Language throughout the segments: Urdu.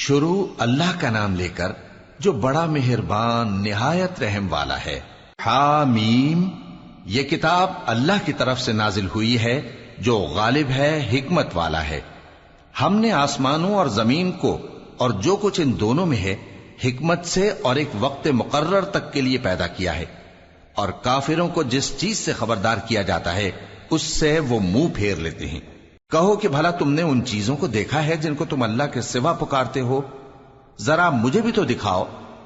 شروع اللہ کا نام لے کر جو بڑا مہربان، نہایت رحم والا ہے۔ حامیم، یہ کتاب اللہ کی طرف سے نازل ہوئی ہے، جو غالب ہے، حکمت والا ہے۔ ہم نے آسمانوں اور زمین کو اور جو کچھ ان دونوں میں ہے، حکمت سے اور ایک وقت مقرر تک کے لیے پیدا کیا ہے۔ اور کافروں کو جس چیز سے خبردار کیا جاتا ہے، اس سے وہ منہ پھیر لیتے ہیں۔ کہو کہ بھلا تم نے ان چیزوں کو دیکھا ہے جن کو تم اللہ کے سوا پکارتے ہو۔ ذرا مجھے بھی تو دکھاؤ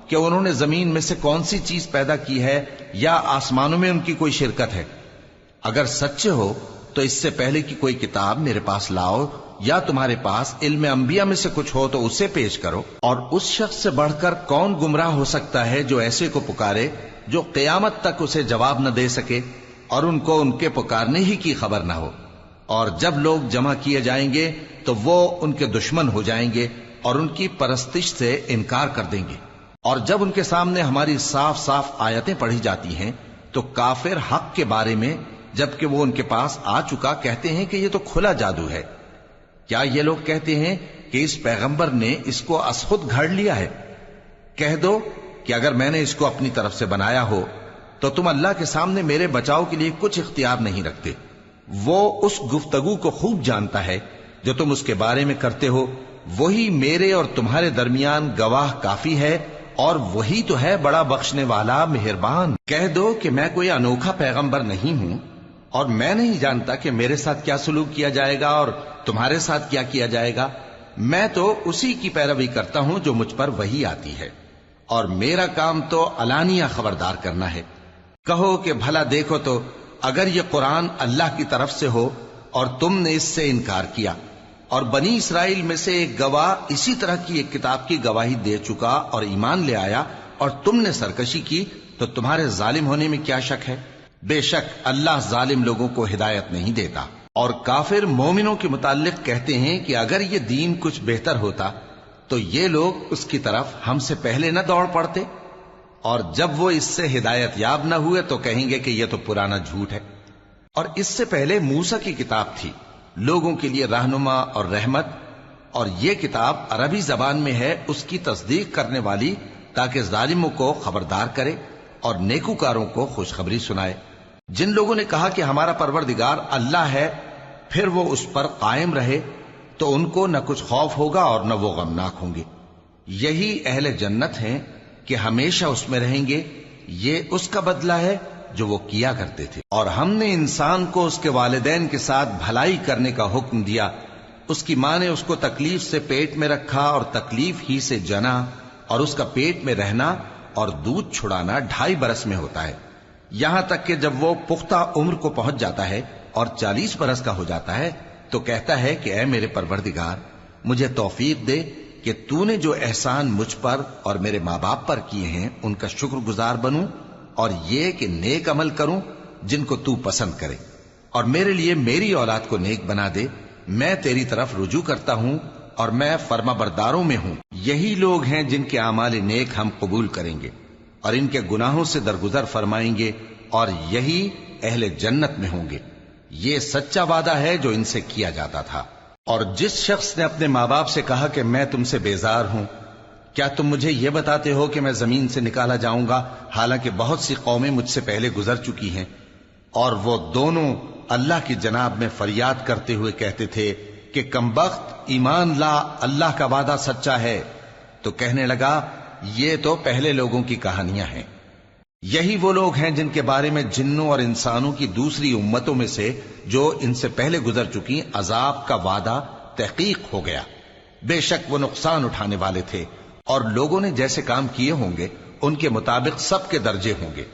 کہ انہوں نے زمین میں سے کون سی چیز پیدا کی ہے یا آسمانوں میں ان کی کوئی شرکت ہے۔ اگر سچے ہو تو اس سے پہلے کی کوئی کتاب میرے پاس لاؤ یا تمہارے پاس علم انبیاء میں سے کچھ ہو تو اسے پیش کرو۔ اور اس شخص سے بڑھ کر کون گمراہ ہو سکتا ہے جو ایسے کو پکارے جو قیامت تک اسے جواب نہ دے سکے اور ان کو ان کے پکارنے ہی کی خبر نہ ہو۔ اور جب لوگ جمع کیے جائیں گے تو وہ ان کے دشمن ہو جائیں گے اور ان کی پرستش سے انکار کر دیں گے۔ اور جب ان کے سامنے ہماری صاف صاف آیتیں پڑھی جاتی ہیں تو کافر حق کے بارے میں جبکہ وہ ان کے پاس آ چکا کہتے ہیں کہ یہ تو کھلا جادو ہے۔ کیا یہ لوگ کہتے ہیں کہ اس پیغمبر نے اس کو اسخود گھڑ لیا ہے؟ کہہ دو کہ اگر میں نے اس کو اپنی طرف سے بنایا ہو تو تم اللہ کے سامنے میرے بچاؤ کے لیے کچھ اختیار نہیں رکھتے۔ وہ اس گفتگو کو خوب جانتا ہے جو تم اس کے بارے میں کرتے ہو، وہی میرے اور تمہارے درمیان گواہ کافی ہے اور وہی تو ہے بڑا بخشنے والا مہربان۔ کہہ دو کہ میں کوئی انوکھا پیغمبر نہیں ہوں اور میں نہیں جانتا کہ میرے ساتھ کیا سلوک کیا جائے گا اور تمہارے ساتھ کیا کیا جائے گا۔ میں تو اسی کی پیروی کرتا ہوں جو مجھ پر وہی آتی ہے۔ اور میرا کام تو علانیہ خبردار کرنا ہے۔ کہو کہ بھلا دیکھو تو اگر یہ قرآن اللہ کی طرف سے ہو اور تم نے اس سے انکار کیا اور بنی اسرائیل میں سے ایک گواہ اسی طرح کی ایک کتاب کی گواہی دے چکا اور ایمان لے آیا اور تم نے سرکشی کی، تو تمہارے ظالم ہونے میں کیا شک ہے؟ بے شک اللہ ظالم لوگوں کو ہدایت نہیں دیتا۔ اور کافر مومنوں کے متعلق کہتے ہیں کہ اگر یہ دین کچھ بہتر ہوتا، تو یہ لوگ اس کی طرف ہم سے پہلے نہ دوڑ پڑتے۔ اور جب وہ اس سے ہدایت یاب نہ ہوئے تو کہیں گے کہ یہ تو پرانا جھوٹ ہے۔ اور اس سے پہلے موسا کی کتاب تھی۔ لوگوں کے لیے رہنما اور رحمت۔ اور یہ کتاب عربی زبان میں ہے، اس کی تصدیق کرنے والی تاکہ ظالموں کو خبردار کرے اور نیکوکاروں کو خوشخبری سنائے۔ جن لوگوں نے کہا کہ ہمارا پروردگار اللہ ہے، پھر وہ اس پر قائم رہے تو ان کو نہ کچھ خوف ہوگا اور نہ وہ غمناک ہوں گے۔ یہی اہل جنت ہیں کہ ہمیشہ اس میں رہیں گے، یہ اس کا بدلہ ہے جو وہ کیا کرتے تھے۔ اور ہم نے انسان کو اس کے والدین کے ساتھ بھلائی کرنے کا حکم دیا۔ اس کی ماں نے اس کو تکلیف سے پیٹ میں رکھا اور تکلیف ہی سے جنا اور اس کا پیٹ میں رہنا اور دودھ چھڑانا ڈھائی برس میں ہوتا ہے۔ یہاں تک کہ جب وہ پختہ عمر کو پہنچ جاتا ہے اور چالیس برس کا ہو جاتا ہے تو کہتا ہے کہ اے میرے پروردگار، مجھے توفیق دے کہ تو نے جو احسان مجھ پر اور میرے ماں باپ پر کیے ہیں، ان کا شکر گزار بنوں اور یہ کہ نیک عمل کروں جن کو تو پسند کرے۔ اور میرے لیے میری اولاد کو نیک بنا دے۔ میں تیری طرف رجوع کرتا ہوں اور میں فرما برداروں میں ہوں۔ یہی لوگ ہیں جن کے اعمال نیک ہم قبول کریں گے اور ان کے گناہوں سے درگزر فرمائیں گے اور یہی اہل جنت میں ہوں گے۔ یہ سچا وعدہ ہے جو ان سے کیا جاتا تھا۔ اور جس شخص نے اپنے ماں باپ سے کہا کہ میں تم سے بیزار ہوں، کیا تم مجھے یہ بتاتے ہو کہ میں زمین سے نکالا جاؤں گا؟ حالانکہ بہت سی قومیں مجھ سے پہلے گزر چکی ہیں۔ اور وہ دونوں اللہ کی جناب میں فریاد کرتے ہوئے کہتے تھے کہ کمبخت ایمان لا اللہ کا وعدہ سچا ہے۔ تو کہنے لگا، یہ تو پہلے لوگوں کی کہانیاں ہیں۔ یہی وہ لوگ ہیں جن کے بارے میں جنوں اور انسانوں کی دوسری امتوں میں سے جو ان سے پہلے گزر چکی عذاب کا وعدہ تحقیق ہو گیا۔ بے شک وہ نقصان اٹھانے والے تھے اور لوگوں نے جیسے کام کیے ہوں گے، ان کے مطابق سب کے درجے ہوں گے۔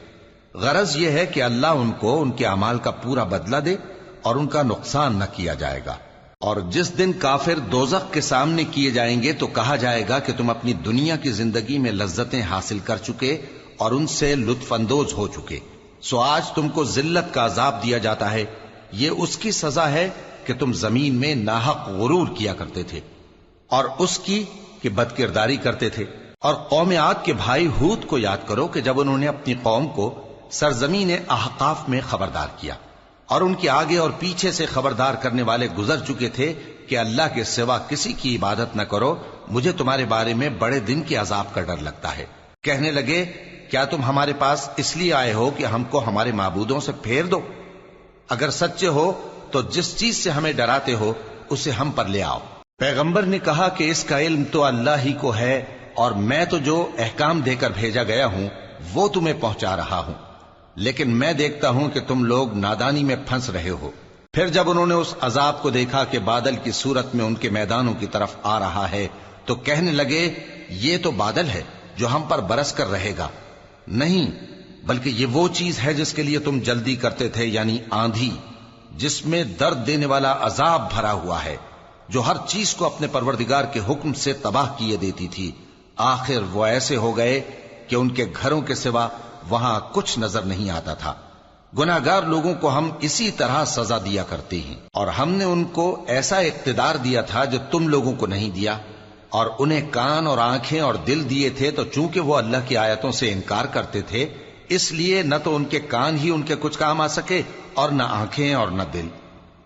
غرض یہ ہے کہ اللہ ان کو ان کے اعمال کا پورا بدلہ دے اور ان کا نقصان نہ کیا جائے گا۔ اور جس دن کافر دوزخ کے سامنے کیے جائیں گے تو کہا جائے گا کہ تم اپنی دنیا کی زندگی میں لذتیں حاصل کر چکے اور ان سے لطف اندوز ہو چکے۔ سو آج تم کو ذلت کا عذاب دیا جاتا ہے۔ یہ اس کی سزا ہے کہ تم زمین میں ناحق غرور کیا کرتے تھے اور اس کی کہ بد کرداری کرتے تھے۔ اور قوم عاد کے بھائی ہود کو یاد کرو کہ جب انہوں نے اپنی قوم کو سرزمین احقاف میں خبردار کیا اور ان کے آگے اور پیچھے سے خبردار کرنے والے گزر چکے تھے کہ اللہ کے سوا کسی کی عبادت نہ کرو، مجھے تمہارے بارے میں بڑے دن کے عذاب کا ڈر لگتا ہے۔ کہنے لگے کیا تم ہمارے پاس اس لیے آئے ہو کہ ہم کو ہمارے معبودوں سے پھیر دو؟ اگر سچے ہو، تو جس چیز سے ہمیں ڈراتے ہو، اسے ہم پر لے آؤ۔ پیغمبر نے کہا کہ اس کا علم تو اللہ ہی کو ہے، اور میں تو جو احکام دے کر بھیجا گیا ہوں، وہ تمہیں پہنچا رہا ہوں۔ لیکن میں دیکھتا ہوں کہ تم لوگ نادانی میں پھنس رہے ہو۔ پھر جب انہوں نے اس عذاب کو دیکھا کہ بادل کی صورت میں ان کے میدانوں کی طرف آ رہا ہے، تو کہنے لگے، یہ تو بادل ہے جو ہم پر برس کر رہے گا۔ نہیں، بلکہ یہ وہ چیز ہے جس کے لیے تم جلدی کرتے تھے یعنی آندھی، جس میں درد دینے والا عذاب بھرا ہوا ہے، جو ہر چیز کو اپنے پروردگار کے حکم سے تباہ کیے دیتی تھی۔ آخر وہ ایسے ہو گئے کہ ان کے گھروں کے سوا وہاں کچھ نظر نہیں آتا تھا۔ گناگار لوگوں کو ہم اسی طرح سزا دیا کرتے ہیں، اور ہم نے ان کو ایسا اقتدار دیا تھا جو تم لوگوں کو نہیں دیا۔ اور انہیں کان اور آنکھیں اور دل دیے تھے تو چونکہ وہ اللہ کی آیتوں سے انکار کرتے تھے، اس لیے نہ تو ان کے کان ہی ان کے کچھ کام آ سکے اور نہ آنکھیں اور نہ دل۔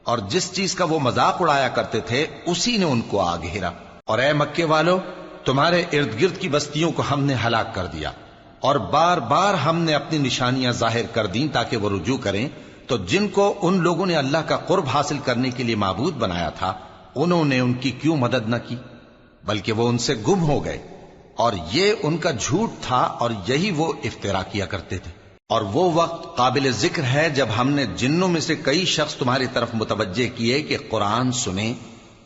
اور جس چیز کا وہ مذاق اڑایا کرتے تھے، اسی نے ان کو آ گھیرا۔ اور اے مکے والو، تمہارے ارد گرد کی بستیوں کو ہم نے ہلاک کر دیا۔ اور بار بار ہم نے اپنی نشانیاں ظاہر کر دیں تاکہ وہ رجوع کریں۔ تو جن کو ان لوگوں نے اللہ کا قرب حاصل کرنے کے لیے معبود بنایا تھا، انہوں نے ان کی کیوں مدد نہ کی؟ بلکہ وہ ان سے گم ہو گئے اور یہ ان کا جھوٹ تھا اور یہی وہ افطرا کیا کرتے تھے۔ اور وہ وقت قابل ذکر ہے جب ہم نے جنوں میں سے کئی شخص تمہاری طرف متوجہ کیے کہ قرآن سنیں۔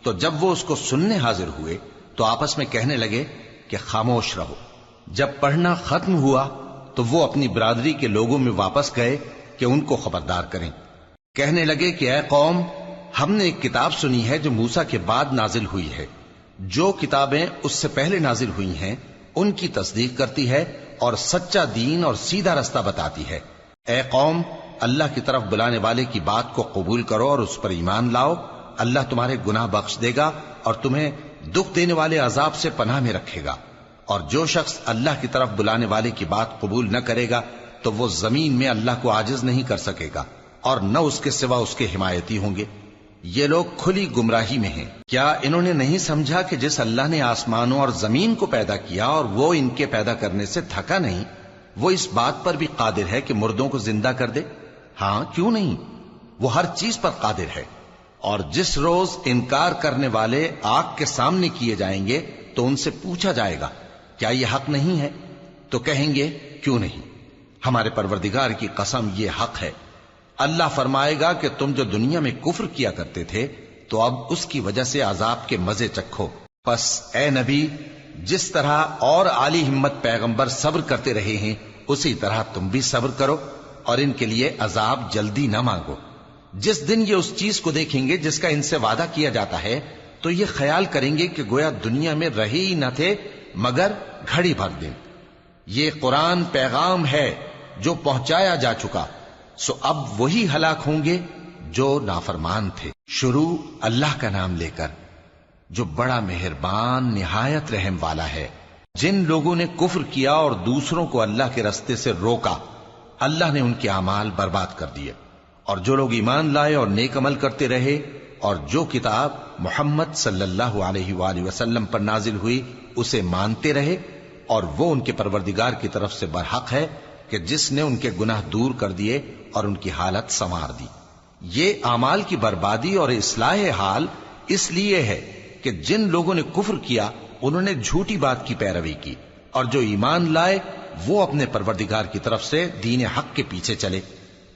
تو جب وہ اس کو سننے حاضر ہوئے تو آپس میں کہنے لگے کہ خاموش رہو۔ جب پڑھنا ختم ہوا تو وہ اپنی برادری کے لوگوں میں واپس گئے کہ ان کو خبردار کریں۔ کہنے لگے کہ اے قوم، ہم نے ایک کتاب سنی ہے جو موسا کے بعد نازل ہوئی ہے۔ جو کتابیں اس سے پہلے نازل ہوئی ہیں، ان کی تصدیق کرتی ہے اور سچا دین اور سیدھا رستہ بتاتی ہے۔ اے قوم، اللہ کی طرف بلانے والے کی بات کو قبول کرو اور اس پر ایمان لاؤ۔ اللہ تمہارے گناہ بخش دے گا اور تمہیں دکھ دینے والے عذاب سے پناہ میں رکھے گا۔ اور جو شخص اللہ کی طرف بلانے والے کی بات قبول نہ کرے گا، تو وہ زمین میں اللہ کو عاجز نہیں کر سکے گا اور نہ اس کے سوا اس کے حمایتی ہوں گے۔ یہ لوگ کھلی گمراہی میں ہیں۔ کیا انہوں نے نہیں سمجھا کہ جس اللہ نے آسمانوں اور زمین کو پیدا کیا اور وہ ان کے پیدا کرنے سے تھکا نہیں، وہ اس بات پر بھی قادر ہے کہ مردوں کو زندہ کر دے؟ ہاں کیوں نہیں؟ وہ ہر چیز پر قادر ہے۔ اور جس روز انکار کرنے والے آگ کے سامنے کیے جائیں گے تو ان سے پوچھا جائے گا، کیا یہ حق نہیں ہے؟ تو کہیں گے، کیوں نہیں؟ ہمارے پروردگار کی قسم، یہ حق ہے۔ اللہ فرمائے گا کہ تم جو دنیا میں کفر کیا کرتے تھے، تو اب اس کی وجہ سے عذاب کے مزے چکھو۔ پس اے نبی، جس طرح اور عالی ہمت پیغمبر صبر کرتے رہے ہیں، اسی طرح تم بھی صبر کرو اور ان کے لیے عذاب جلدی نہ مانگو۔ جس دن یہ اس چیز کو دیکھیں گے جس کا ان سے وعدہ کیا جاتا ہے، تو یہ خیال کریں گے کہ گویا دنیا میں رہے ہی نہ تھے، مگر گھڑی بھر دن یہ قرآن پیغام ہے جو پہنچایا جا چکا۔ سو اب وہی ہلاک ہوں گے جو نافرمان تھے۔ شروع اللہ کا نام لے کر، جو بڑا مہربان، نہایت رحم والا ہے۔ جن لوگوں نے کفر کیا اور دوسروں کو اللہ کے رستے سے روکا، اللہ نے ان کے اعمال برباد کر دیے۔ اور جو لوگ ایمان لائے اور نیک عمل کرتے رہے، اور جو کتاب محمد صلی اللہ علیہ وآلہ وسلم پر نازل ہوئی، اسے مانتے رہے، اور وہ ان کے پروردگار کی طرف سے برحق ہے کہ جس نے ان کے گناہ دور کر دیے اور ان کی حالت سنوار دی۔ یہ اعمال کی بربادی اور اصلاح حال اس لیے ہے کہ جن لوگوں نے کفر کیا، انہوں نے جھوٹی بات کی پیروی کی اور جو ایمان لائے، وہ اپنے پروردگار کی طرف سے دین حق کے پیچھے چلے۔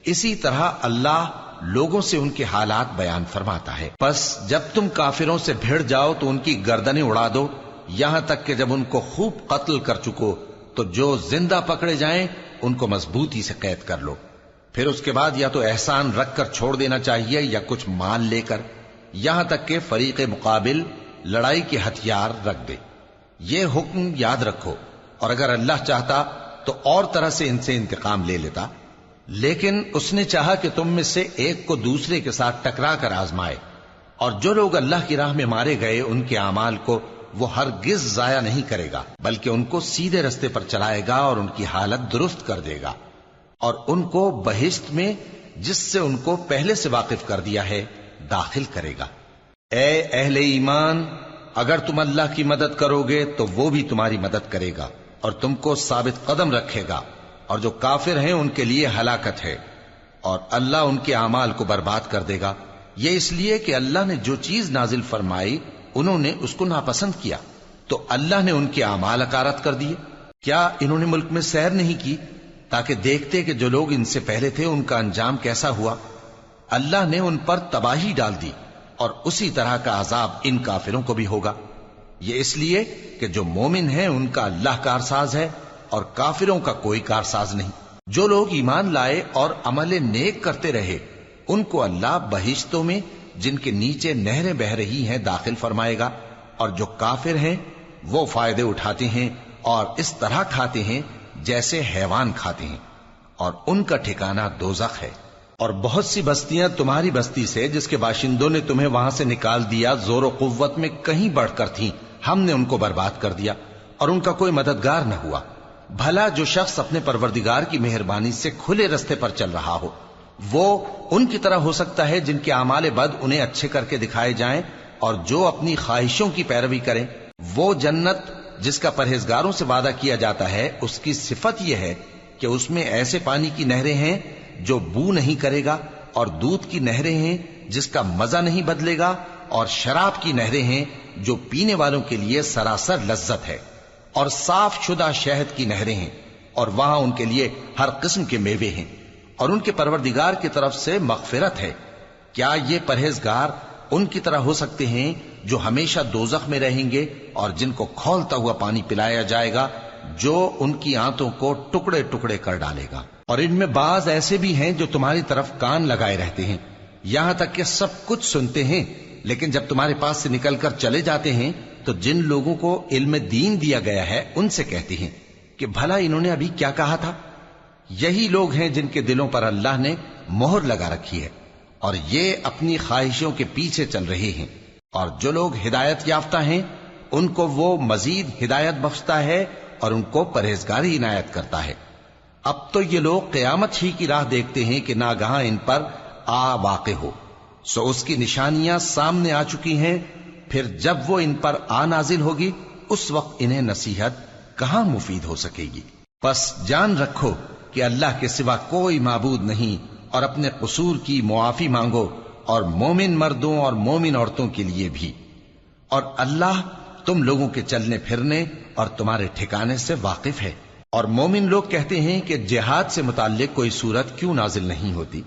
اسی طرح اللہ لوگوں سے ان کے حالات بیان فرماتا ہے۔ پس جب تم کافروں سے بھیڑ جاؤ تو ان کی گردنیں اڑا دو۔ یہاں تک کہ جب ان کو خوب قتل کر چکو تو جو زندہ پکڑے جائیں ان کو مضبوطی سے قید کر لو۔ پھر اس کے بعد یا تو احسان رکھ کر چھوڑ دینا چاہیے یا کچھ مال لے کر یہاں تک کہ فریق مقابل لڑائی کے ہتھیار رکھ دے۔ یہ حکم یاد رکھو۔ اور اگر اللہ چاہتا تو اور طرح سے ان سے انتقام لے لیتا۔ لیکن اس نے چاہا کہ تم میں سے ایک کو دوسرے کے ساتھ ٹکرا کر آزمائے۔ اور جو لوگ اللہ کی راہ میں مارے گئے ان کے اعمال کو وہ ہرگز ضائع نہیں کرے گا، بلکہ ان کو سیدھے رستے پر چلائے گا اور ان کی حالت درست کر دے گا۔ اور ان کو بہشت میں، جس سے ان کو پہلے سے واقف کر دیا ہے، داخل کرے گا۔ اے اہل ایمان، اگر تم اللہ کی مدد کرو گے، تو وہ بھی تمہاری مدد کرے گا اور تم کو ثابت قدم رکھے گا۔ اور جو کافر ہیں، ان کے لیے ہلاکت ہے۔ اور اللہ ان کے اعمال کو برباد کر دے گا۔ یہ اس لیے کہ اللہ نے جو چیز نازل فرمائی انہوں نے اس کو ناپسند کیا۔ تو اللہ نے ان کے اعمال اکارت کر دیے۔ کیا انہوں نے ملک میں سیر نہیں کی؟ تاکہ دیکھتے کہ جو لوگ ان سے پہلے تھے، ان کا انجام کیسا ہوا۔ اللہ نے ان پر تباہی ڈال دی اور اسی طرح کا عذاب ان کافروں کو بھی ہوگا۔ یہ اس لیے کہ جو مومن ہیں، ان کا اللہ کارساز ہے اور کافروں کا کوئی کارساز نہیں۔ جو لوگ ایمان لائے اور عمل نیک کرتے رہے، ان کو اللہ بہشتوں میں جن کے نیچے نہریں بہ رہی ہیں داخل فرمائے گا، اور جو کافر ہیں، وہ فائدے اٹھاتے ہیں اور اس طرح کھاتے ہیں جیسے حیوان کھاتے ہیں، اور ان کا ٹھکانہ دوزخ ہے۔ اور بہت سی بستیاں تمہاری بستی سے جس کے باشندوں نے تمہیں وہاں سے نکال دیا، زور و قوت میں کہیں بڑھ کر تھیں۔ ہم نے ان کو برباد کر دیا، اور ان کا کوئی مددگار نہ ہوا۔ بھلا جو شخص اپنے پروردگار کی مہربانی سے کھلے رستے پر چل رہا ہو وہ ان کی طرح ہو سکتا ہے جن کے اعمال بد انہیں اچھے کر کے دکھائے جائیں اور جو اپنی خواہشوں کی پیروی کریں۔ وہ جنت جس کا پرہیزگاروں سے وعدہ کیا جاتا ہے، اس کی صفت یہ ہے کہ اس میں ایسے پانی کی نہریں ہیں جو بو نہیں کرے گا اور دودھ کی نہریں ہیں جس کا مزہ نہیں بدلے گا اور شراب کی نہریں ہیں جو پینے والوں کے لیے سراسر لذت ہے۔ اور صاف شدہ شہد کی نہریں ہیں اور وہاں ان کے لیے ہر قسم کے میوے ہیں۔ اور ان کے پروردگار کی طرف سے مغفرت ہے۔ کیا یہ پرہیزگار ان کی طرح ہو سکتے ہیں جو ہمیشہ دوزخ میں رہیں گے اور جن کو کھولتا ہوا پانی پلایا جائے گا، جو ان کی آنتوں کو ٹکڑے ٹکڑے کر ڈالے گا؟ اور ان میں بعض ایسے بھی ہیں جو تمہاری طرف کان لگائے رہتے ہیں۔ یہاں تک کہ سب کچھ سنتے ہیں، لیکن جب تمہارے پاس سے نکل کر چلے جاتے ہیں، تو جن لوگوں کو علم دین دیا گیا ہے، ان سے کہتے ہیں کہ بھلا انہوں نے ابھی کیا کہا تھا؟ یہی لوگ ہیں جن کے دلوں پر اللہ نے مہر لگا رکھی ہے اور یہ اپنی خواہشوں کے پیچھے چل رہے ہیں۔ اور جو لوگ ہدایت یافتہ ہیں، ان کو وہ مزید ہدایت بخشتا ہے اور ان کو پرہیزگاری عنایت کرتا ہے۔ اب تو یہ لوگ قیامت ہی کی راہ دیکھتے ہیں کہ ناگہاں ان پر آ واقع ہو۔ سو اس کی نشانیاں سامنے آ چکی ہیں۔ پھر جب وہ ان پر آ نازل ہوگی، اس وقت انہیں نصیحت کہاں مفید ہو سکے گی؟ پس جان رکھو کہ اللہ کے سوا کوئی معبود نہیں اور اپنے قصور کی معافی مانگو اور مومن مردوں اور مومن عورتوں کے لیے بھی۔ اور اللہ تم لوگوں کے چلنے پھرنے اور تمہارے ٹھکانے سے واقف ہے۔ اور مومن لوگ کہتے ہیں کہ جہاد سے متعلق کوئی صورت کیوں نازل نہیں ہوتی؟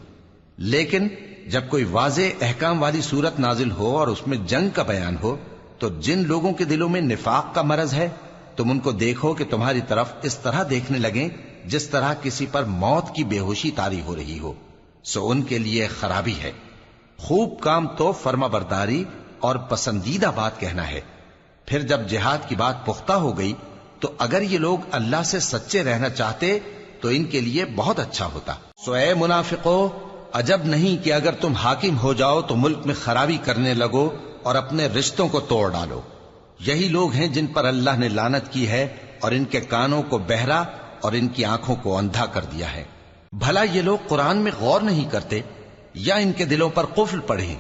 لیکن جب کوئی واضح احکام والی صورت نازل ہو اور اس میں جنگ کا بیان ہو، تو جن لوگوں کے دلوں میں نفاق کا مرض ہے، تم ان کو دیکھو کہ تمہاری طرف اس طرح دیکھنے لگیں جس طرح کسی پر موت کی بے ہوشی تاری ہو رہی ہو، سو ان کے لیے خرابی ہے۔ خوب کام تو فرما برداری اور پسندیدہ بات کہنا ہے۔ پھر جب جہاد کی بات پختہ ہو گئی، تو اگر یہ لوگ اللہ سے سچے رہنا چاہتے، تو ان کے لیے بہت اچھا ہوتا۔ سو اے منافقو، عجب نہیں کہ اگر تم حاکم ہو جاؤ تو ملک میں خرابی کرنے لگو اور اپنے رشتوں کو توڑ ڈالو۔ یہی لوگ ہیں جن پر اللہ نے لانت کی ہے اور ان کے کانوں کو بہرا اور ان کی آنکھوں کو اندھا کر دیا ہے۔ بھلا یہ لوگ قرآن میں غور نہیں کرتے یا ان کے دلوں پر قفل پڑے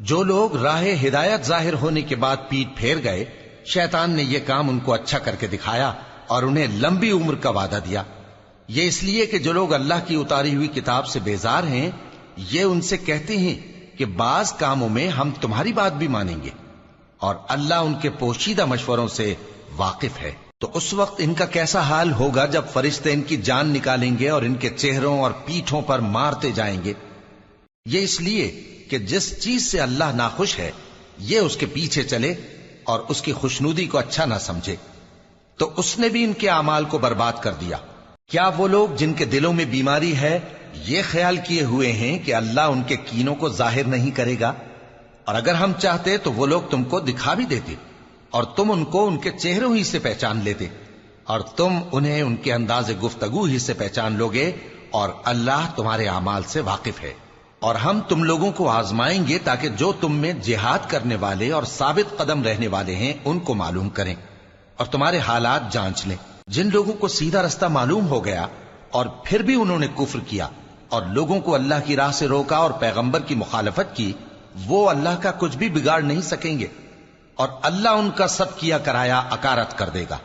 جو لوگ راہ ہدایت ظاہر ہونے کے بعد پیٹ پھیر گئے، شیطان نے یہ کام ان کو اچھا کر کے دکھایا اور انہیں لمبی عمر کا وعدہ دیا۔ یہ اس لیے کہ جو لوگ اللہ کی اتاری ہوئی کتاب سے بیزار ہیں، یہ ان سے کہتے ہیں کہ بعض کاموں میں ہم تمہاری بات بھی مانیں گے اور اللہ ان کے پوشیدہ مشوروں سے واقف ہے۔ تو اس وقت ان کا کیسا حال ہوگا جب فرشتے ان کی جان نکالیں گے اور ان کے چہروں اور پیٹھوں پر مارتے جائیں گے؟ یہ اس لیے کہ جس چیز سے اللہ ناخوش ہے، یہ اس کے پیچھے چلے اور اس کی خوشنودی کو اچھا نہ سمجھے۔ تو اس نے بھی ان کے اعمال کو برباد کر دیا۔ کیا وہ لوگ جن کے دلوں میں بیماری ہے، یہ خیال کیے ہوئے ہیں کہ اللہ ان کے کینوں کو ظاہر نہیں کرے گا؟ اور اگر ہم چاہتے تو وہ لوگ تم کو دکھا بھی دیتے۔ اور تم ان کو ان کے چہروں ہی سے پہچان لیتے اور تم انہیں ان کے انداز گفتگو ہی سے پہچان لوگے اور اللہ تمہارے اعمال سے واقف ہے اور ہم تم لوگوں کو آزمائیں گے تاکہ جو تم میں جہاد کرنے والے اور ثابت قدم رہنے والے ہیں ان کو معلوم کریں اور تمہارے حالات جانچ لیں۔ جن لوگوں کو سیدھا رستہ معلوم ہو گیا اور پھر بھی انہوں نے کفر کیا اور لوگوں کو اللہ کی راہ سے روکا اور پیغمبر کی مخالفت کی، وہ اللہ کا کچھ بھی بگاڑ نہیں سکیں گے۔ اور اللہ ان کا سب کیا کرایا اکارت کر دے گا۔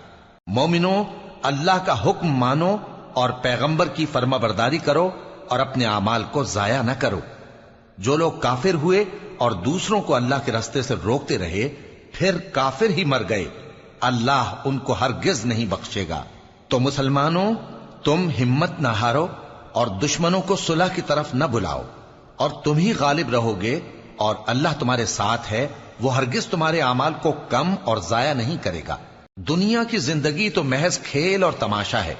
مومنو، اللہ کا حکم مانو اور پیغمبر کی فرما برداری کرو اور اپنے اعمال کو ضائع نہ کرو۔ جو لوگ کافر ہوئے اور دوسروں کو اللہ کے رستے سے روکتے رہے، پھر کافر ہی مر گئے۔ اللہ ان کو ہرگز نہیں بخشے گا۔ تو مسلمانوں، تم ہمت نہ ہارو اور دشمنوں کو صلح کی طرف نہ بلاؤ۔ اور تم ہی غالب رہو گے اور اللہ تمہارے ساتھ ہے وہ ہرگز تمہارے اعمال کو کم اور ضائع نہیں کرے گا۔ دنیا کی زندگی تو محض کھیل اور تماشا ہے۔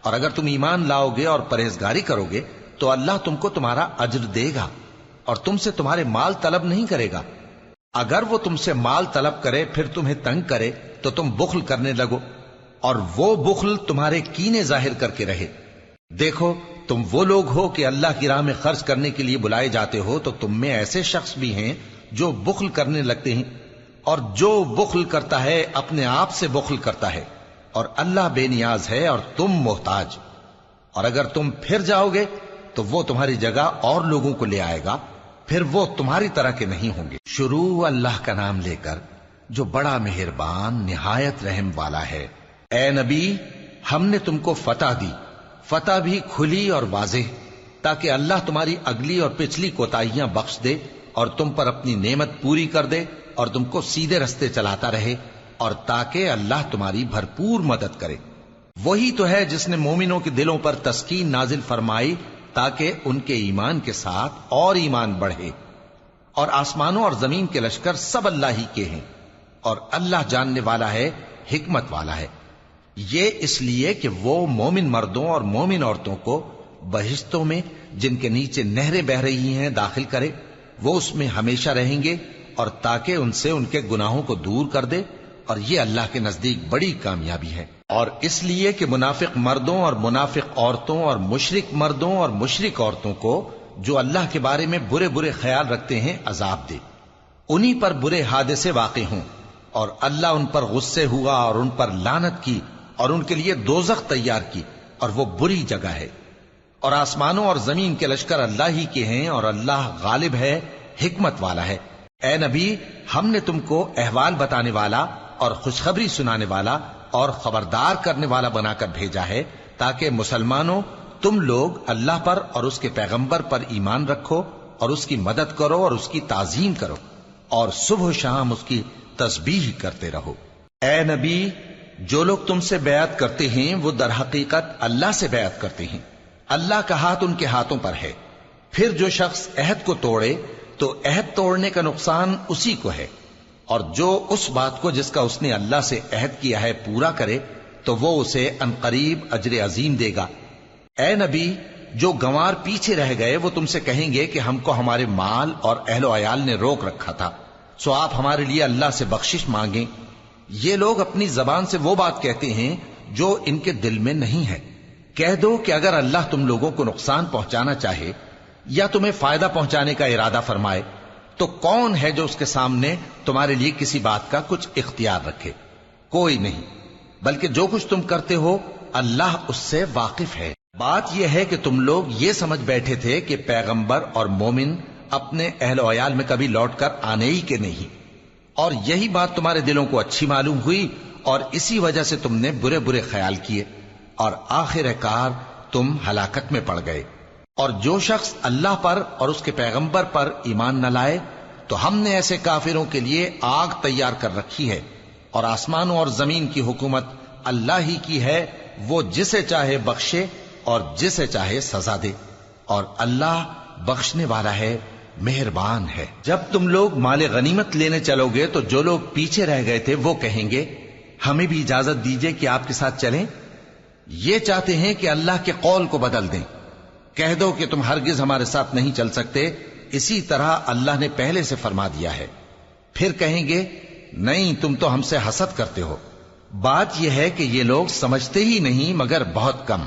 اور اگر تم ایمان لاؤ گے اور پرہیزگاری کرو گے، تو اللہ تم کو تمہارا اجر دے گا اور تم سے تمہارے مال طلب نہیں کرے گا۔ اگر وہ تم سے مال طلب کرے، پھر تمہیں تنگ کرے، تو تم بخل کرنے لگو اور وہ بخل تمہارے کینے ظاہر کر کے رہے۔ دیکھو، تم وہ لوگ ہو کہ اللہ کی راہ میں خرچ کرنے کے لیے بلائے جاتے ہو، تو تم میں ایسے شخص بھی ہیں جو بخل کرنے لگتے ہیں اور جو بخل کرتا ہے اپنے آپ سے بخل کرتا ہے اور اللہ بے نیاز ہے اور تم محتاج اور اگر تم پھر جاؤ گے تو وہ تمہاری جگہ اور لوگوں کو لے آئے گا، پھر وہ تمہاری طرح کے نہیں ہوں گے۔ شروع اللہ کا نام لے کر جو بڑا مہربان، نہایت رحم والا ہے۔ اے نبی، ہم نے تم کو فتح دی۔ فتح بھی کھلی اور واضح، تاکہ اللہ تمہاری اگلی اور پچھلی کوتاہیاں بخش دے۔ اور تم پر اپنی نعمت پوری کر دے اور تم کو سیدھے رستے چلاتا رہے اور تاکہ اللہ تمہاری بھرپور مدد کرے۔ وہی تو ہے جس نے مومنوں کے دلوں پر تسکین نازل فرمائی تاکہ ان کے ایمان کے ساتھ اور ایمان بڑھے۔ اور آسمانوں اور زمین کے لشکر سب اللہ ہی کے ہیں اور اللہ جاننے والا ہے، حکمت والا ہے۔ یہ اس لیے کہ وہ مومن مردوں اور مومن عورتوں کو بہشتوں میں جن کے نیچے نہریں بہ رہی ہیں داخل کرے وہ اس میں ہمیشہ رہیں گے اور تاکہ ان سے ان کے گناہوں کو دور کر دے اور یہ اللہ کے نزدیک بڑی کامیابی ہے۔ اور اس لیے کہ منافق مردوں اور منافق عورتوں اور مشرق مردوں اور مشرق عورتوں کو جو اللہ کے بارے میں برے برے خیال رکھتے ہیں، عذاب دے۔ انہی پر برے حادثے واقع ہوں اور اللہ ان پر غصے ہوا اور ان پر لانت کی اور ان کے لیے دوزخ تیار کی اور وہ بری جگہ ہے۔ اور آسمانوں اور زمین کے لشکر اللہ ہی کے ہیں اور اللہ غالب ہے، حکمت والا ہے۔ اے نبی، ہم نے تم کو احوال بتانے والا اور خوشخبری سنانے والا اور خبردار کرنے والا بنا کر بھیجا ہے، تاکہ مسلمانوں، تم لوگ اللہ پر اور اس کے پیغمبر پر ایمان رکھو اور اس کی مدد کرو اور اس کی تعظیم کرو اور صبح و شام اس کی تسبیح کرتے رہو۔ اے نبی، جو لوگ تم سے بیعت کرتے ہیں، وہ در حقیقت اللہ سے بیعت کرتے ہیں۔ اللہ کا ہاتھ ان کے ہاتھوں پر ہے۔ پھر جو شخص عہد کو توڑے، تو عہد توڑنے کا نقصان اسی کو ہے۔ اور جو اس بات کو جس کا اس نے اللہ سے عہد کیا ہے پورا کرے، تو وہ اسے انقریب اجر عظیم دے گا۔ اے نبی، جو گوار پیچھے رہ گئے، وہ تم سے کہیں گے کہ ہم کو ہمارے مال اور اہل و عیال نے روک رکھا تھا۔ سو آپ ہمارے لیے اللہ سے بخشش مانگیں۔ یہ لوگ اپنی زبان سے وہ بات کہتے ہیں جو ان کے دل میں نہیں ہے۔ کہہ دو کہ اگر اللہ تم لوگوں کو نقصان پہنچانا چاہے یا تمہیں فائدہ پہنچانے کا ارادہ فرمائے، تو کون ہے جو اس کے سامنے تمہارے لیے کسی بات کا کچھ اختیار رکھے؟ کوئی نہیں، بلکہ جو کچھ تم کرتے ہو، اللہ اس سے واقف ہے۔ بات یہ ہے کہ تم لوگ یہ سمجھ بیٹھے تھے کہ پیغمبر اور مومن اپنے اہل و عیال میں کبھی لوٹ کر آنے ہی کے نہیں۔ اور یہی بات تمہارے دلوں کو اچھی معلوم ہوئی اور اسی وجہ سے تم نے برے برے خیال کیے۔ اور آخر کار تم ہلاکت میں پڑ گئے۔ اور جو شخص اللہ پر اور اس کے پیغمبر پر ایمان نہ لائے، تو ہم نے ایسے کافروں کے لیے آگ تیار کر رکھی ہے۔ اور آسمانوں اور زمین کی حکومت اللہ ہی کی ہے، وہ جسے چاہے بخشے اور جسے چاہے سزا دے۔ اور اللہ بخشنے والا ہے، مہربان ہے۔ جب تم لوگ مال غنیمت لینے چلو گے تو جو لوگ پیچھے رہ گئے تھے، وہ کہیں گے، ہمیں بھی اجازت دیجیے کہ آپ کے ساتھ چلیں۔ یہ چاہتے ہیں کہ اللہ کے قول کو بدل دیں۔ کہہ دو کہ تم ہرگز ہمارے ساتھ نہیں چل سکتے۔ اسی طرح اللہ نے پہلے سے فرما دیا ہے۔ پھر کہیں گے، نہیں، تم تو ہم سے حسد کرتے ہو۔ بات یہ ہے کہ یہ لوگ سمجھتے ہی نہیں، مگر بہت کم۔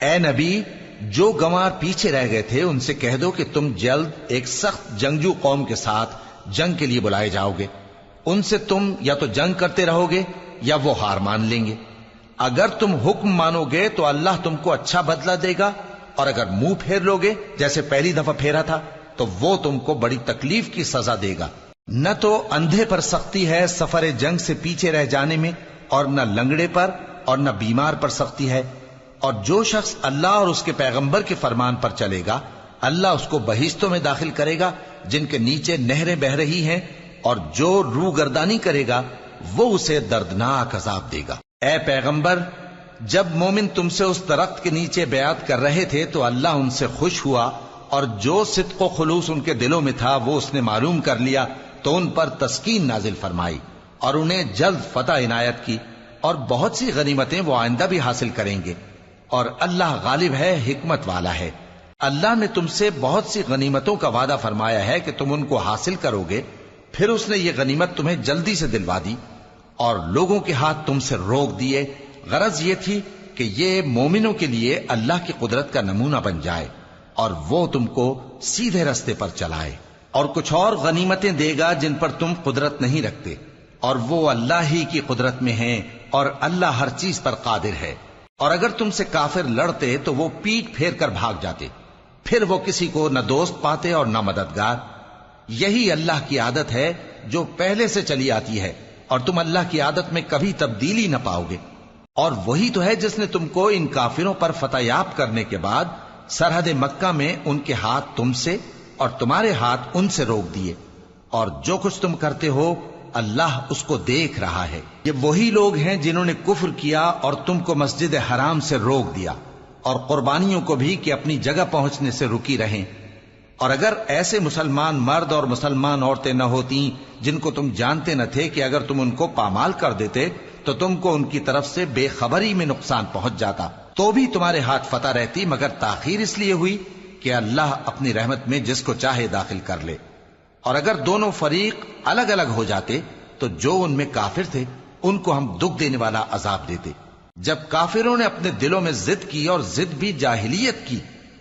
اے نبی، جو گوار پیچھے رہ گئے تھے، ان سے کہہ دو کہ تم جلد ایک سخت جنگجو قوم کے ساتھ جنگ کے لیے بلائے جاؤ گے۔ ان سے تم یا تو جنگ کرتے رہو گے یا وہ ہار مان لیں گے۔ اگر تم حکم مانو گے تو اللہ تم کو اچھا بدلہ دے گا، اور اگر منہ پھیر لو گے جیسے پہلی دفعہ پھیرا تھا، تو وہ تم کو بڑی تکلیف کی سزا دے گا۔ نہ تو اندھے پر سختی ہے سفر جنگ سے پیچھے رہ جانے میں، اور نہ لنگڑے پر، اور نہ بیمار پر سختی ہے۔ اور جو شخص اللہ اور اس کے پیغمبر کے فرمان پر چلے گا، اللہ اس کو بہشتوں میں داخل کرے گا، جن کے نیچے نہریں بہ رہی ہیں، اور جو رو گردانی کرے گا، وہ اسے دردناک عذاب دے گا۔ اے پیغمبر، جب مومن تم سے اس درخت کے نیچے بیعت کر رہے تھے تو اللہ ان سے خوش ہوا اور جو صدق و خلوص ان کے دلوں میں تھا وہ اس نے معلوم کر لیا تو ان پر تسکین نازل فرمائی اور انہیں جلد فتح عنایت کی اور بہت سی غنیمتیں وہ آئندہ بھی حاصل کریں گے اور اللہ غالب ہے، حکمت والا ہے۔ اللہ نے تم سے بہت سی غنیمتوں کا وعدہ فرمایا ہے کہ تم ان کو حاصل کرو گے۔ پھر اس نے یہ غنیمت تمہیں جلدی سے دلوا دی۔ اور لوگوں کے ہاتھ تم سے روک دیے۔ غرض یہ تھی کہ یہ مومنوں کے لیے اللہ کی قدرت کا نمونہ بن جائے اور وہ تم کو سیدھے رستے پر چلائے۔ اور کچھ اور غنیمتیں دے گا جن پر تم قدرت نہیں رکھتے۔ اور وہ اللہ ہی کی قدرت میں ہیں اور اللہ ہر چیز پر قادر ہے۔ اور اگر تم سے کافر لڑتے تو وہ پیٹ پھیر کر بھاگ جاتے۔ پھر وہ کسی کو نہ دوست پاتے اور نہ مددگار۔ یہی اللہ کی عادت ہے جو پہلے سے چلی آتی ہے۔ اور تم اللہ کی عادت میں کبھی تبدیلی نہ پاؤ گے۔ اور وہی تو ہے جس نے تم کو ان کافروں پر فتح یاب کرنے کے بعد سرحد مکہ میں ان کے ہاتھ تم سے اور تمہارے ہاتھ ان سے روک دیے۔ اور جو کچھ تم کرتے ہو، اللہ اس کو دیکھ رہا ہے۔ یہ وہی لوگ ہیں جنہوں نے کفر کیا اور تم کو مسجد حرام سے روک دیا۔ اور قربانیوں کو بھی کہ اپنی جگہ پہنچنے سے رکی رہیں۔ اور اگر ایسے مسلمان مرد اور مسلمان عورتیں نہ ہوتی جن کو تم جانتے نہ تھے کہ اگر تم ان کو پامال کر دیتے تو تم کو ان کی طرف سے بے خبری میں نقصان پہنچ جاتا۔ تو بھی تمہارے ہاتھ فتح رہتی مگر تاخیر اس لیے ہوئی کہ اللہ اپنی رحمت میں جس کو چاہے داخل کر لے۔ اور اگر دونوں فریق الگ الگ ہو جاتے تو جو ان میں کافر تھے ان کو ہم دکھ دینے والا عذاب دیتے۔ جب کافروں نے اپنے دلوں میں ضد کی اور ضد بھی جاہلیت کی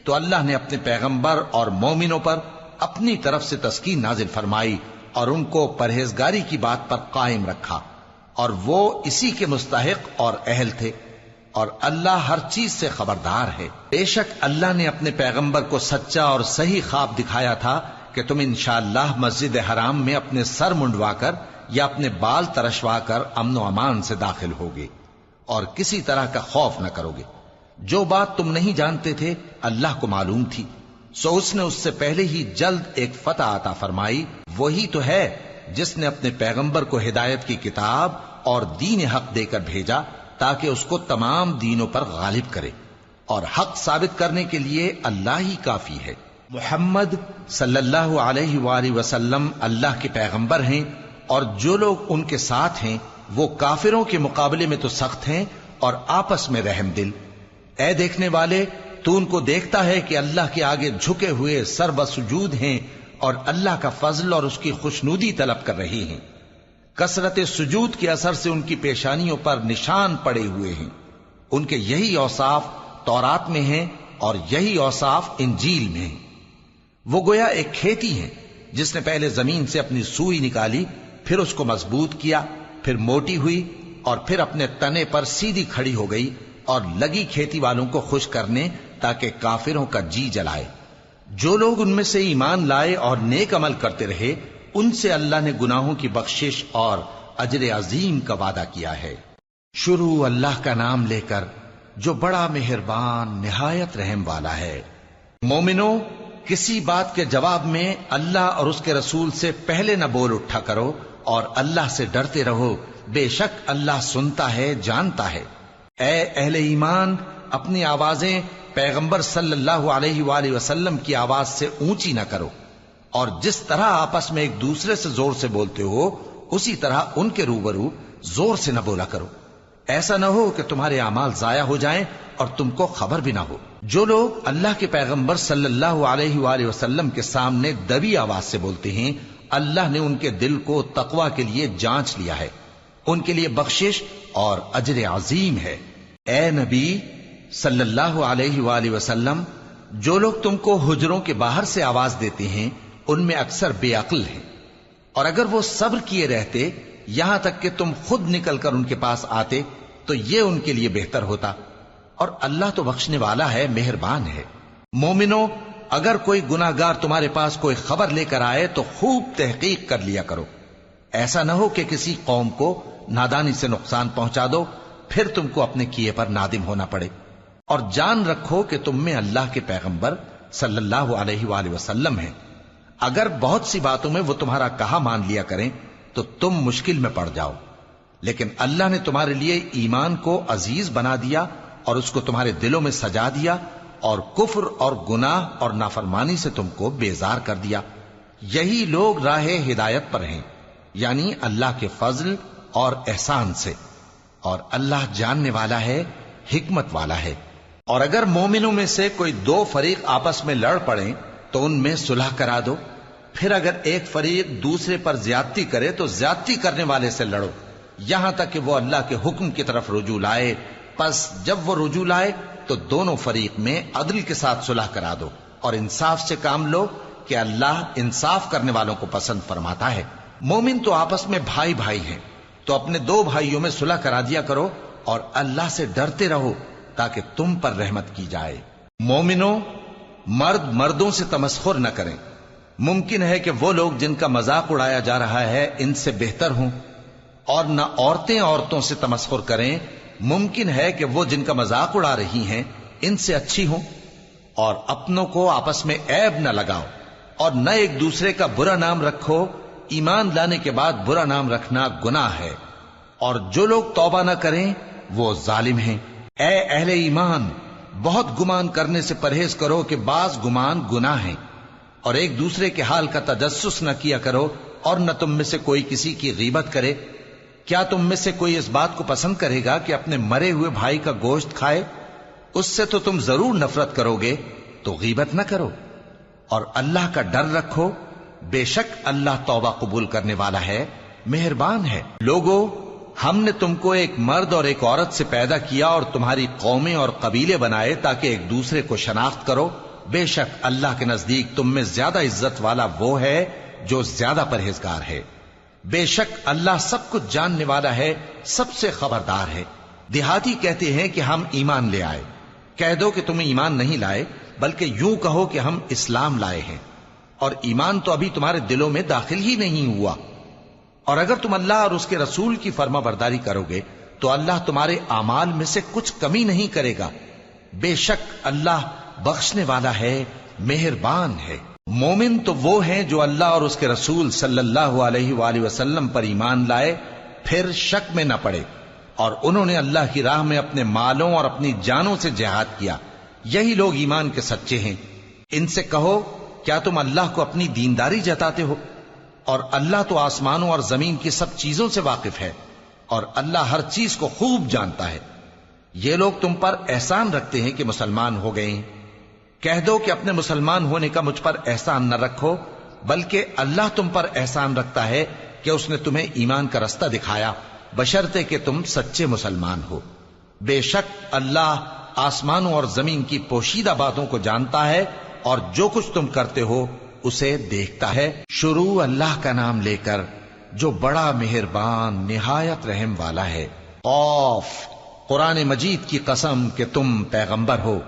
تو اللہ نے اپنے پیغمبر اور مومنوں پر اپنی طرف سے تسکین نازل فرمائی اور ان کو پرہیزگاری کی بات پر قائم رکھا اور وہ اسی کے مستحق اور اہل تھے اور اللہ ہر چیز سے خبردار ہے۔ بے شک اللہ نے اپنے پیغمبر کو سچا اور صحیح خواب دکھایا تھا کہ تم انشاءاللہ مسجد حرام میں اپنے سر منڈوا کر یا اپنے بال ترشوا کر امن و امان سے داخل ہوگے اور کسی طرح کا خوف نہ کرو گے۔ جو بات تم نہیں جانتے تھے، اللہ کو معلوم تھی۔ سو اس نے اس سے پہلے ہی جلد ایک فتح عطا فرمائی۔ وہی تو ہے جس نے اپنے پیغمبر کو ہدایت کی کتاب اور دین حق دے کر بھیجا تاکہ اس کو تمام دینوں پر غالب کرے۔ اور حق ثابت کرنے کے لیے اللہ ہی کافی ہے۔ محمد صلی اللہ علیہ وآلہ وسلم اللہ کے پیغمبر ہیں اور جو لوگ ان کے ساتھ ہیں، وہ کافروں کے مقابلے میں تو سخت ہیں اور آپس میں رحم دل۔ اے دیکھنے والے، تو ان کو دیکھتا ہے کہ اللہ کے آگے جھکے ہوئے سر بسجود ہیں اور اللہ کا فضل اور اس کی خوشنودی طلب کر رہی ہیں۔ کثرت سجود کے اثر سے ان کی پیشانیوں پر نشان پڑے ہوئے ہیں۔ ان کے یہی اوصاف تورات میں ہیں اور یہی اوصاف انجیل میں ہیں۔ وہ گویا ایک کھیتی ہے جس نے پہلے زمین سے اپنی سوئی نکالی، پھر اس کو مضبوط کیا، پھر موٹی ہوئی اور پھر اپنے تنے پر سیدھی کھڑی ہو گئی۔ اور لگی کھیتی والوں کو خوش کرنے تاکہ کافروں کا جی جلائے۔ جو لوگ ان میں سے ایمان لائے اور نیک عمل کرتے رہے، ان سے اللہ نے گناہوں کی بخشش اور اجر عظیم کا وعدہ کیا ہے۔ شروع اللہ کا نام لے کر جو بڑا مہربان، نہایت رحم والا ہے۔ مومنو کسی بات کے جواب میں اللہ اور اس کے رسول سے پہلے نہ بول اٹھا کرو اور اللہ سے ڈرتے رہو۔ بے شک اللہ سنتا ہے، جانتا ہے۔ اے اہل ایمان، اپنی آوازیں پیغمبر صلی اللہ علیہ وآلہ وسلم کی آواز سے اونچی نہ کرو اور جس طرح آپس میں ایک دوسرے سے زور سے بولتے ہو، اسی طرح ان کے روبرو زور سے نہ بولا کرو۔ ایسا نہ ہو کہ تمہارے اعمال ضائع ہو جائیں اور تم کو خبر بھی نہ ہو۔ جو لوگ اللہ کے پیغمبر صلی اللہ علیہ وآلہ وسلم کے سامنے دبی آواز سے بولتے ہیں، اللہ نے ان کے دل کو تقوا کے لیے جانچ لیا ہے۔ ان کے لیے بخشش اور اجر عظیم ہے۔ اے نبی صلی اللہ علیہ وآلہ وسلم، جو لوگ تم کو حجروں کے باہر سے آواز دیتے ہیں، ان میں اکثر بے عقل ہیں۔ اور اگر وہ صبر کیے رہتے، یہاں تک کہ تم خود نکل کر ان کے پاس آتے، تو یہ ان کے لیے بہتر ہوتا۔ اور اللہ تو بخشنے والا ہے، مہربان ہے۔ مومنو اگر کوئی گناہگار تمہارے پاس کوئی خبر لے کر آئے، تو خوب تحقیق کر لیا کرو۔ ایسا نہ ہو کہ کسی قوم کو نادانی سے نقصان پہنچا دو پھر تم کو اپنے کیے پر نادم ہونا پڑے۔ اور جان رکھو کہ تم میں اللہ کے پیغمبر صلی اللہ علیہ وآلہ وسلم ہیں۔ اگر بہت سی باتوں میں وہ تمہارا کہا مان لیا کریں، تو تم مشکل میں پڑ جاؤ۔ لیکن اللہ نے تمہارے لیے ایمان کو عزیز بنا دیا اور اس کو تمہارے دلوں میں سجا دیا اور کفر اور گناہ اور نافرمانی سے تم کو بیزار کر دیا۔ یہی لوگ راہ ہدایت پر ہیں یعنی اللہ کے فضل اور احسان سے۔ اور اللہ جاننے والا ہے، حکمت والا ہے۔ اور اگر مومنوں میں سے کوئی دو فریق آپس میں لڑ پڑیں، تو ان میں صلح کرا دو۔ پھر اگر ایک فریق دوسرے پر زیادتی کرے، تو زیادتی کرنے والے سے لڑو۔ یہاں تک کہ وہ اللہ کے حکم کی طرف رجوع لائے۔ پس جب وہ رجوع لائے، تو دونوں فریق میں عدل کے ساتھ صلح کرا دو۔ اور انصاف سے کام لو کہ اللہ انصاف کرنے والوں کو پسند فرماتا ہے۔ مومن تو آپس میں بھائی بھائی ہیں۔ تو اپنے دو بھائیوں میں صلح کرا دیا کرو اور اللہ سے ڈرتے رہو تاکہ تم پر رحمت کی جائے۔ مومنوں، مرد مردوں سے تمسخر نہ کریں۔ ممکن ہے کہ وہ لوگ جن کا مذاق اڑایا جا رہا ہے ان سے بہتر ہوں۔ اور نہ عورتیں عورتوں سے تمسخر کریں۔ ممکن ہے کہ وہ جن کا مذاق اڑا رہی ہیں ان سے اچھی ہوں۔ اور اپنوں کو آپس میں عیب نہ لگاؤ اور نہ ایک دوسرے کا برا نام رکھو۔ ایمان لانے کے بعد برا نام رکھنا گناہ ہے۔ اور جو لوگ توبہ نہ کریں، وہ ظالم ہیں۔ اے اہل ایمان، بہت گمان کرنے سے پرہیز کرو کہ بعض گمان گناہ ہیں۔ اور ایک دوسرے کے حال کا تجسس نہ کیا کرو اور نہ تم میں سے کوئی کسی کی غیبت کرے۔ کیا تم میں سے کوئی اس بات کو پسند کرے گا کہ اپنے مرے ہوئے بھائی کا گوشت کھائے؟ اس سے تو تم ضرور نفرت کرو گے، تو غیبت نہ کرو۔ اور اللہ کا ڈر رکھو بے شک اللہ توبہ قبول کرنے والا ہے، مہربان ہے۔ لوگو، ہم نے تم کو ایک مرد اور ایک عورت سے پیدا کیا اور تمہاری قومیں اور قبیلے بنائے تاکہ ایک دوسرے کو شناخت کرو۔ بے شک اللہ کے نزدیک تم میں زیادہ عزت والا وہ ہے جو زیادہ پرہیزگار ہے۔ بے شک اللہ سب کچھ جاننے والا ہے، سب سے خبردار ہے۔ دیہاتی کہتے ہیں کہ ہم ایمان لے آئے۔ کہہ دو کہ تم ایمان نہیں لائے، بلکہ یوں کہو کہ ہم اسلام لائے ہیں۔ اور ایمان تو ابھی تمہارے دلوں میں داخل ہی نہیں ہوا۔ اور اگر تم اللہ اور اس کے رسول کی فرما برداری کرو گے، تو اللہ تمہارے اعمال میں سے کچھ کمی نہیں کرے گا۔ بے شک اللہ بخشنے والا ہے، مہربان ہے۔ مومن تو وہ ہیں جو اللہ اور اس کے رسول صلی اللہ علیہ وآلہ وسلم پر ایمان لائے، پھر شک میں نہ پڑے۔ اور انہوں نے اللہ کی راہ میں اپنے مالوں اور اپنی جانوں سے جہاد کیا۔ یہی لوگ ایمان کے سچے ہیں۔ ان سے کہو کیا تم اللہ کو اپنی دینداری جتاتے ہو؟ اور اللہ تو آسمانوں اور زمین کی سب چیزوں سے واقف ہے، اور اللہ ہر چیز کو خوب جانتا ہے۔ یہ لوگ تم پر احسان رکھتے ہیں کہ مسلمان ہو گئے ہیں۔ کہہ دو کہ اپنے مسلمان ہونے کا مجھ پر احسان نہ رکھو، بلکہ اللہ تم پر احسان رکھتا ہے کہ اس نے تمہیں ایمان کا رستہ دکھایا بشرتے کہ تم سچے مسلمان ہو۔ بے شک اللہ آسمانوں اور زمین کی پوشیدہ باتوں کو جانتا ہے اور جو کچھ تم کرتے ہو، اسے دیکھتا ہے۔ شروع اللہ کا نام لے کر، جو بڑا مہربان، نہایت رحم والا ہے۔ اوف! قرآن مجید کی قسم کہ تم پیغمبر ہو۔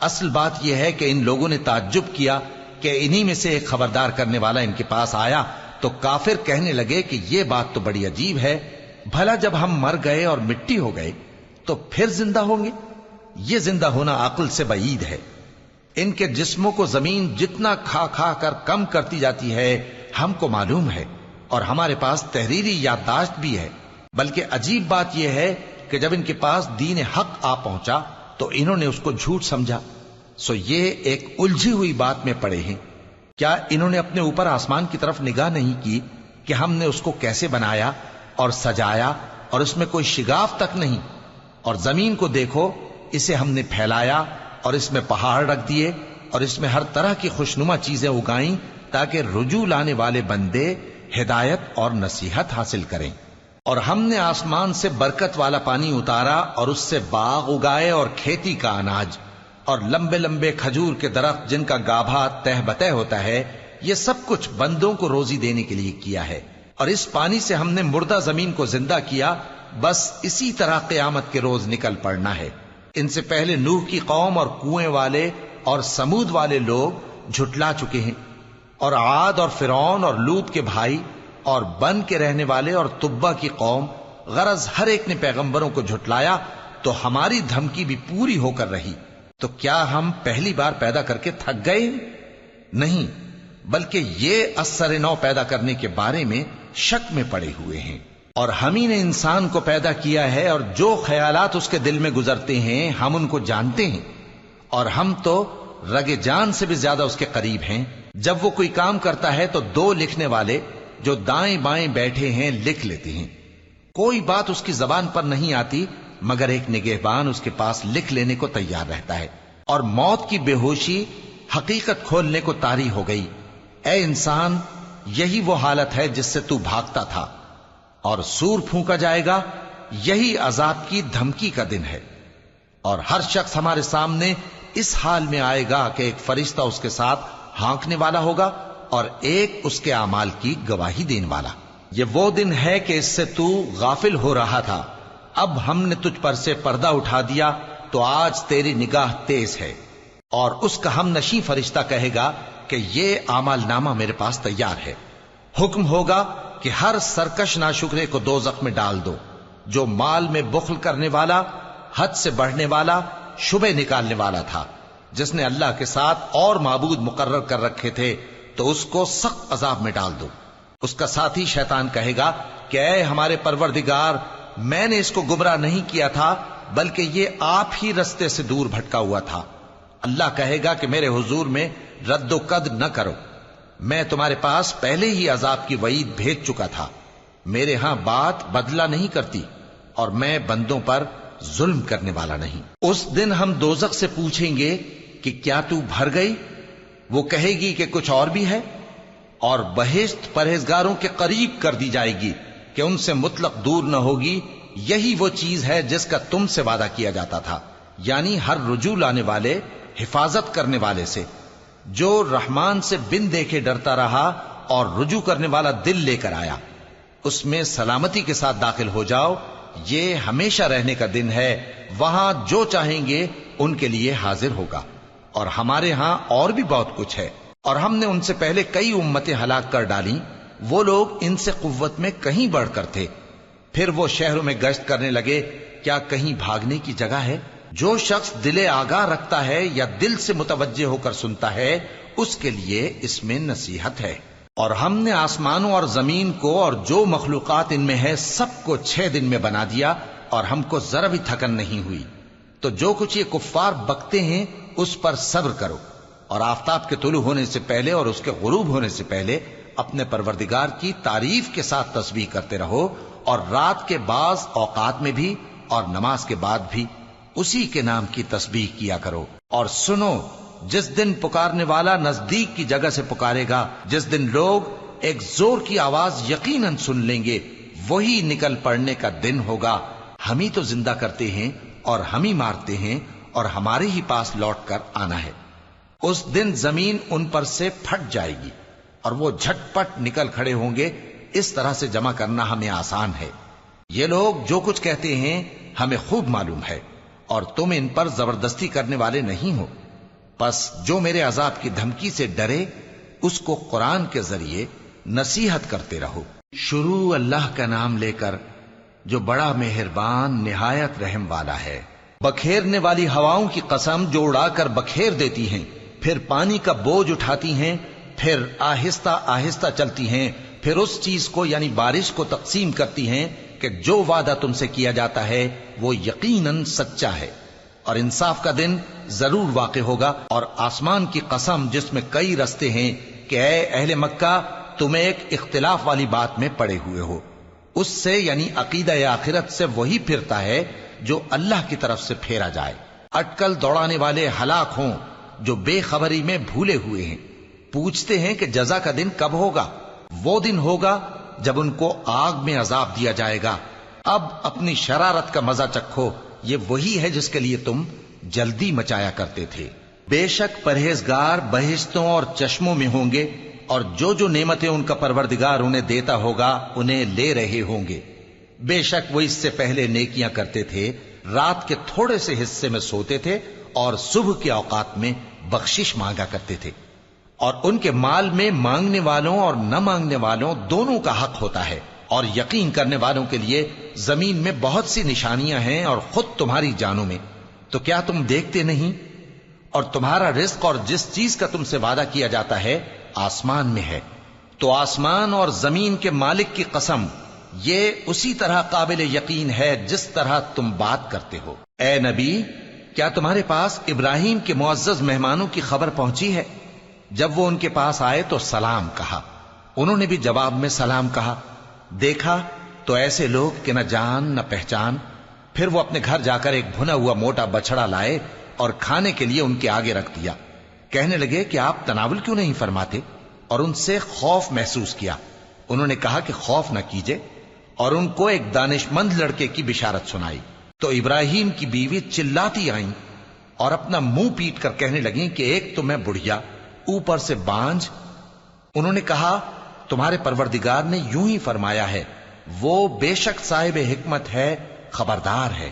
اصل بات یہ ہے کہ ان لوگوں نے تعجب کیا کہ انہی میں سے ایک خبردار کرنے والا ان کے پاس آیا۔ تو کافر کہنے لگے کہ یہ بات تو بڑی عجیب ہے۔ بھلا جب ہم مر گئے اور مٹی ہو گئے، تو پھر زندہ ہوں گے؟ یہ زندہ ہونا عقل سے بعید ہے۔ ان کے جسموں کو زمین جتنا کھا کھا کر کم کرتی جاتی ہے، ہم کو معلوم ہے اور ہمارے پاس تحریری یادداشت بھی ہے۔ بلکہ عجیب بات یہ ہے کہ جب ان کے پاس دین حق آ پہنچا، تو انہوں نے اس کو جھوٹ سمجھا۔ سو یہ ایک الجھی ہوئی بات میں پڑے ہیں۔ کیا انہوں نے اپنے اوپر آسمان کی طرف نگاہ نہیں کی کہ ہم نے اس کو کیسے بنایا اور سجایا اور اس میں کوئی شگاف تک نہیں؟ اور زمین کو دیکھو، اسے ہم نے پھیلایا اور اس میں پہاڑ رکھ دیے اور اس میں ہر طرح کی خوشنما چیزیں اگائیں تاکہ رجوع لانے والے بندے ہدایت اور نصیحت حاصل کریں۔ اور ہم نے آسمان سے برکت والا پانی اتارا اور اس سے باغ اگائے اور کھیتی کا اناج۔ اور لمبے لمبے کھجور کے درخت جن کا گابھا تہ بتہ ہوتا ہے، یہ سب کچھ بندوں کو روزی دینے کے لیے کیا ہے۔ اور اس پانی سے ہم نے مردہ زمین کو زندہ کیا، بس اسی طرح قیامت کے روز نکل پڑنا ہے۔ ان سے پہلے نوح کی قوم اور کنویں والے اور سمود والے لوگ جھٹلا چکے ہیں۔ اور عاد اور فرون اور لوت کے بھائی اور بن کے رہنے والے اور تبا کی قوم، غرض ہر ایک نے پیغمبروں کو جھٹلایا، تو ہماری دھمکی بھی پوری ہو کر رہی۔ تو کیا ہم پہلی بار پیدا کر کے تھک گئے؟ نہیں، بلکہ یہ اثر نو پیدا کرنے کے بارے میں شک میں پڑے ہوئے ہیں۔ اور ہم ہی نے انسان کو پیدا کیا ہے اور جو خیالات اس کے دل میں گزرتے ہیں، ہم ان کو جانتے ہیں۔ اور ہم تو رگے جان سے بھی زیادہ اس کے قریب ہیں۔ جب وہ کوئی کام کرتا ہے تو دو لکھنے والے جو دائیں بائیں بیٹھے ہیں، لکھ لیتے ہیں۔ کوئی بات اس کی زبان پر نہیں آتی، مگر ایک نگہبان اس کے پاس لکھ لینے کو تیار رہتا ہے۔ اور موت کی بے ہوشی، حقیقت کھولنے کو تاری ہو گئی۔ اے انسان، یہی وہ حالت ہے جس سے تو بھاگتا تھا۔ اور سور پھونکا جائے گا، یہی عذاب کی دھمکی کا دن ہے۔ اور ہر شخص ہمارے سامنے اس حال میں آئے گا کہ ایک فرشتہ اس کے ساتھ ہانکنے والا ہوگا اور ایک اس کے اعمال کی گواہی دینے والا۔ یہ وہ دن ہے کہ اس سے تو غافل ہو رہا تھا۔ اب ہم نے تجھ پر سے پردہ اٹھا دیا تو آج تیری نگاہ تیز ہے۔ اور اس کا ہم نشی فرشتہ کہے گا کہ یہ آمال نامہ میرے پاس تیار ہے۔ حکم ہوگا کہ ہر سرکش ناشکرے کو دو زخم میں ڈال دو، جو مال میں بخل کرنے والا، حد سے بڑھنے والا شبے نکالنے والا تھا۔ جس نے اللہ کے ساتھ اور معبود مقرر کر رکھے تھے، تو اس کو سخت عذاب میں ڈال دو۔ اس کا ساتھی شیطان کہے گا کہ اے ہمارے پروردگار، میں نے اس کو گمراہ نہیں کیا تھا، بلکہ یہ آپ ہی رستے سے دور بھٹکا ہوا تھا۔ اللہ کہے گا کہ میرے حضور میں رد و قد نہ کرو۔ میں تمہارے پاس پہلے ہی عذاب کی وعید بھیج چکا تھا۔ میرے ہاں بات بدلہ نہیں کرتی اور میں بندوں پر ظلم کرنے والا نہیں۔ اس دن ہم دوزخ سے پوچھیں گے کہ کیا تو بھر گئی؟ وہ کہے گی کہ کچھ اور بھی ہے اور بہشت پرہیزگاروں کے قریب کر دی جائے گی کہ ان سے مطلق دور نہ ہوگی۔ یہی وہ چیز ہے جس کا تم سے وعدہ کیا جاتا تھا یعنی ہر رجوع لانے والے، حفاظت کرنے والے سے۔ جو رحمان سے بن دیکھے ڈرتا رہا اور رجوع کرنے والا دل لے کر آیا۔ اس میں سلامتی کے ساتھ داخل ہو جاؤ۔ یہ ہمیشہ رہنے کا دن ہے۔ وہاں جو چاہیں گے ان کے لیے حاضر ہوگا۔ اور ہمارے ہاں اور بھی بہت کچھ ہے۔ اور ہم نے ان سے پہلے کئی امتیں ہلاک کر ڈالی۔ وہ لوگ ان سے قوت میں کہیں بڑھ کر تھے۔ پھر وہ شہروں میں گشت کرنے لگے۔ کیا کہیں بھاگنے کی جگہ ہے؟ جو شخص دل آگاہ رکھتا ہے یا دل سے متوجہ ہو کر سنتا ہے، اس کے لیے اس میں نصیحت ہے۔ اور ہم نے آسمانوں اور زمین کو اور جو مخلوقات ان میں ہے، سب کو چھ دن میں بنا دیا اور ہم کو ذرا بھی تھکن نہیں ہوئی۔ تو جو کچھ یہ کفار بکتے ہیں، اس پر صبر کرو۔ اور آفتاب کے طلوع ہونے سے پہلے اور اس کے غروب ہونے سے پہلے اپنے پروردگار کی تعریف کے ساتھ تصویر کرتے رہو اور رات کے بعض اوقات میں بھی اور نماز کے بعد بھی۔ اسی کے نام کی تسبیح کیا کرو۔ اور سنو، جس دن پکارنے والا نزدیک کی جگہ سے پکارے گا، جس دن لوگ ایک زور کی آواز یقیناً سن لیں گے، وہی نکل پڑنے کا دن ہوگا۔ ہم ہی تو زندہ کرتے ہیں اور ہم ہی مارتے ہیں اور ہمارے ہی پاس لوٹ کر آنا ہے۔ اس دن زمین ان پر سے پھٹ جائے گی اور وہ جھٹ پٹ نکل کھڑے ہوں گے۔ اس طرح سے جمع کرنا ہمیں آسان ہے۔ یہ لوگ جو کچھ کہتے ہیں، ہمیں خوب معلوم ہے۔ اور تم ان پر زبردستی کرنے والے نہیں ہو۔ پس جو میرے عذاب کی دھمکی سے ڈرے، اس کو قرآن کے ذریعے نصیحت کرتے رہو۔ شروع اللہ کا نام لے کر، جو بڑا مہربان، نہایت رحم والا ہے۔ بکھیرنے والی ہواؤں کی قسم جو اڑا کر بکھیر دیتی ہیں، پھر پانی کا بوجھ اٹھاتی ہیں، پھر آہستہ آہستہ چلتی ہیں، پھر اس چیز کو یعنی بارش کو تقسیم کرتی ہیں کہ جو وعدہ تم سے کیا جاتا ہے، وہ یقیناً سچا ہے۔ اور انصاف کا دن ضرور واقع ہوگا اور آسمان کی قسم جس میں کئی رستے ہیں کہ اے اہل مکہ تم ایک اختلاف والی بات میں پڑے ہوئے ہو۔ اس سے یعنی عقیدہ آخرت سے وہی پھرتا ہے جو اللہ کی طرف سے پھیرا جائے۔ اٹکل دوڑانے والے ہلاک ہوں جو بے خبری میں بھولے ہوئے ہیں۔ پوچھتے ہیں کہ جزا کا دن کب ہوگا؟ وہ دن ہوگا جب ان کو آگ میں عذاب دیا جائے گا۔ اب اپنی شرارت کا مزہ چکھو، یہ وہی ہے جس کے لیے تم جلدی مچایا کرتے تھے۔ بے شک پرہیزگار بہشتوں اور چشموں میں ہوں گے، اور جو جو نعمتیں ان کا پروردگار انہیں دیتا ہوگا، انہیں لے رہے ہوں گے۔ بے شک وہ اس سے پہلے نیکیاں کرتے تھے، رات کے تھوڑے سے حصے میں سوتے تھے، اور صبح کے اوقات میں بخشش مانگا کرتے تھے۔ اور ان کے مال میں مانگنے والوں اور نہ مانگنے والوں دونوں کا حق ہوتا ہے اور یقین کرنے والوں کے لیے زمین میں بہت سی نشانیاں ہیں اور خود تمہاری جانوں میں۔ تو کیا تم دیکھتے نہیں؟ اور تمہارا رزق اور جس چیز کا تم سے وعدہ کیا جاتا ہے آسمان میں ہے۔ تو آسمان اور زمین کے مالک کی قسم، یہ اسی طرح قابل یقین ہے جس طرح تم بات کرتے ہو۔ اے نبی، کیا تمہارے پاس ابراہیم کے معزز مہمانوں کی خبر پہنچی ہے؟ جب وہ ان کے پاس آئے تو سلام کہا۔ انہوں نے بھی جواب میں سلام کہا۔ دیکھا تو ایسے لوگ کہ نہ جان نہ پہچان۔ پھر وہ اپنے گھر جا کر ایک بھنا ہوا موٹا بچڑا لائے اور کھانے کے لیے ان کے آگے رکھ دیا۔ کہنے لگے کہ آپ تناول کیوں نہیں فرماتے؟ اور ان سے خوف محسوس کیا۔ انہوں نے کہا کہ خوف نہ کیجے اور ان کو ایک دانش مند لڑکے کی بشارت سنائی۔ تو ابراہیم کی بیوی چلاتی آئیں اور اپنا منہ پیٹ کر کہنے لگیں کہ ایک تو میں بڑھیا اوپر سے بانج انہوں نے کہا، تمہارے پروردگار نے یوں ہی فرمایا ہے، وہ بے شک صاحب حکمت ہے، خبردار ہے۔